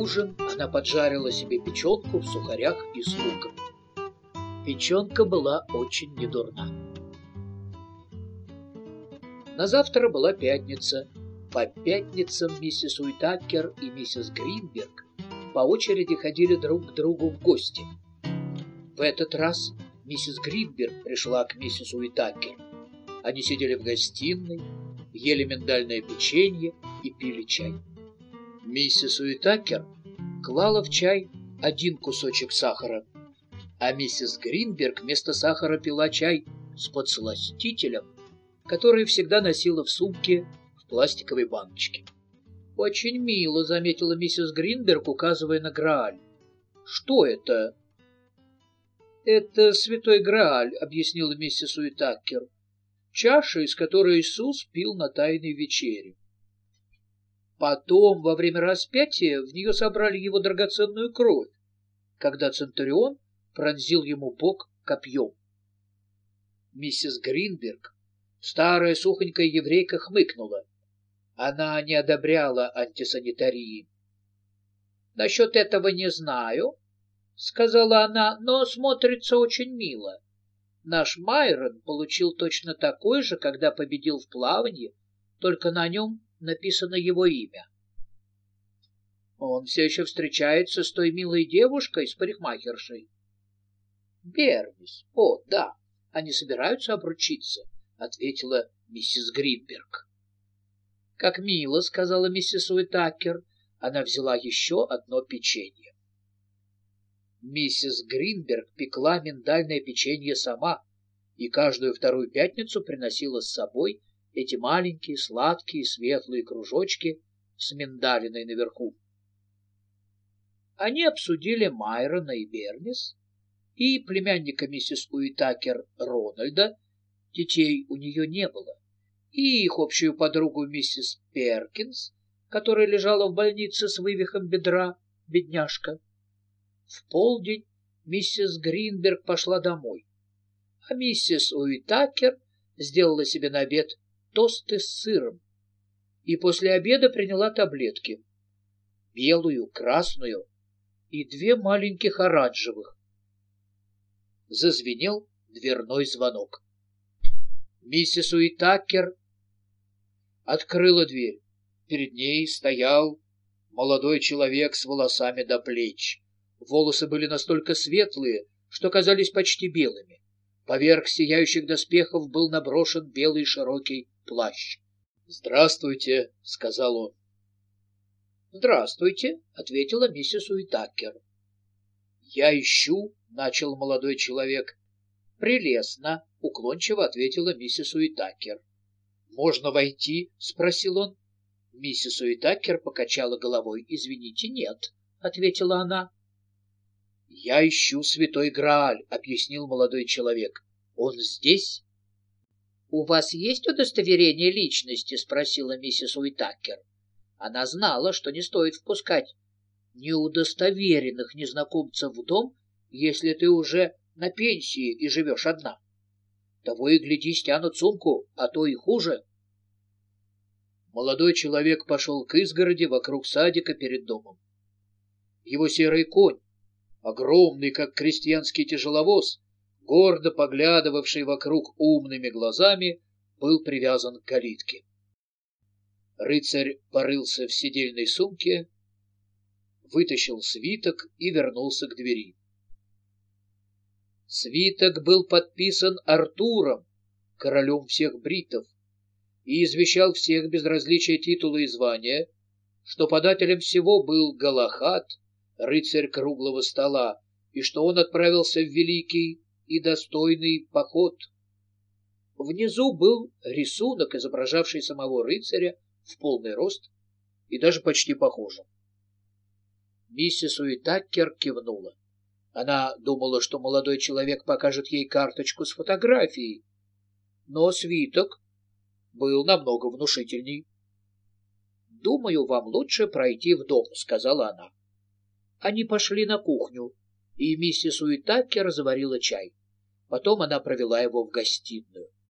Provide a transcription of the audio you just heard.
ужин она поджарила себе печенку в сухарях и с луком. Печенка была очень недурна. На завтра была пятница. По пятницам миссис Уитакер и миссис Гринберг по очереди ходили друг к другу в гости. В этот раз миссис Гринберг пришла к миссис Уитакер. Они сидели в гостиной, ели миндальное печенье и пили чай. Миссис Уитакер клала в чай один кусочек сахара, а миссис Гринберг вместо сахара пила чай с подсластителем, который всегда носила в сумке в пластиковой баночке. «Очень мило», — заметила миссис Гринберг, указывая на Грааль. «Что это?» «Это святой Грааль», — объяснила миссис Уитакер. «Чаша, из которой Иисус пил на тайной вечере. Потом, во время распятия, в нее собрали его драгоценную кровь, когда Центурион пронзил ему бок копьем. Миссис Гринберг, старая сухонькая еврейка, хмыкнула. Она не одобряла антисанитарии. «Насчет этого не знаю», — сказала она, — «но смотрится очень мило. Наш Майрон получил точно такой же, когда победил в плавании, только на нем написано его имя. Он все еще встречается с той милой девушкой, с парикмахершей. Бервис. О, да, они собираются обручиться, ответила миссис Гринберг. Как мило, сказала миссис Уитакер. Она взяла еще одно печенье. Миссис Гринберг пекла миндальное печенье сама и каждую вторую пятницу приносила с собой эти маленькие, сладкие, светлые кружочки с миндалиной наверху. Они обсудили Майрона и Бернис, и племянника миссис Уитакер Рональда, детей у нее не было, и их общую подругу миссис Перкинс, которая лежала в больнице с вывихом бедра, бедняжка. В полдень миссис Гринберг пошла домой, а миссис Уитакер сделала себе на обед тосты с сыром и после обеда приняла таблетки. Белую, красную и две маленьких оранжевых. Зазвенел дверной звонок. Миссис Уитакер открыла дверь. Перед ней стоял молодой человек с волосами до плеч. Волосы были настолько светлые, что казались почти белыми. Поверх сияющих доспехов был наброшен белый широкий плащ. «Здравствуйте», — сказал он. «Здравствуйте», — ответила миссис Уитакер. «Я ищу», — начал молодой человек. «Прелестно», — уклончиво ответила миссис Уитакер. «Можно войти?» — спросил он. Миссис Уитакер покачала головой. «Извините, нет», — ответила она. «Я ищу святой Грааль», — объяснил молодой человек. «Он здесь?» «У вас есть удостоверение личности?» — спросила миссис Уитакер. Она знала, что не стоит впускать неудостоверенных незнакомцев в дом, если ты уже на пенсии и живешь одна. Того и гляди, стянут сумку, а то и хуже. Молодой человек пошел к изгороди вокруг садика перед домом. Его серый конь, огромный, как крестьянский тяжеловоз, гордо поглядывавший вокруг умными глазами, был привязан к калитке. Рыцарь порылся в сидельной сумке, вытащил свиток и вернулся к двери. Свиток был подписан Артуром, королем всех бритов, и извещал всех без различия титула и звания, что подателем всего был Галахат, рыцарь круглого стола, и что он отправился в великий и достойный поход. Внизу был рисунок, изображавший самого рыцаря в полный рост и даже почти похожим. Миссис Уитакер кивнула. Она думала, что молодой человек покажет ей карточку с фотографией, но свиток был намного внушительней. «Думаю, вам лучше пройти в дом», — сказала она. Они пошли на кухню, и миссис Уитакер заварила чай. Потом она провела его в гостиную.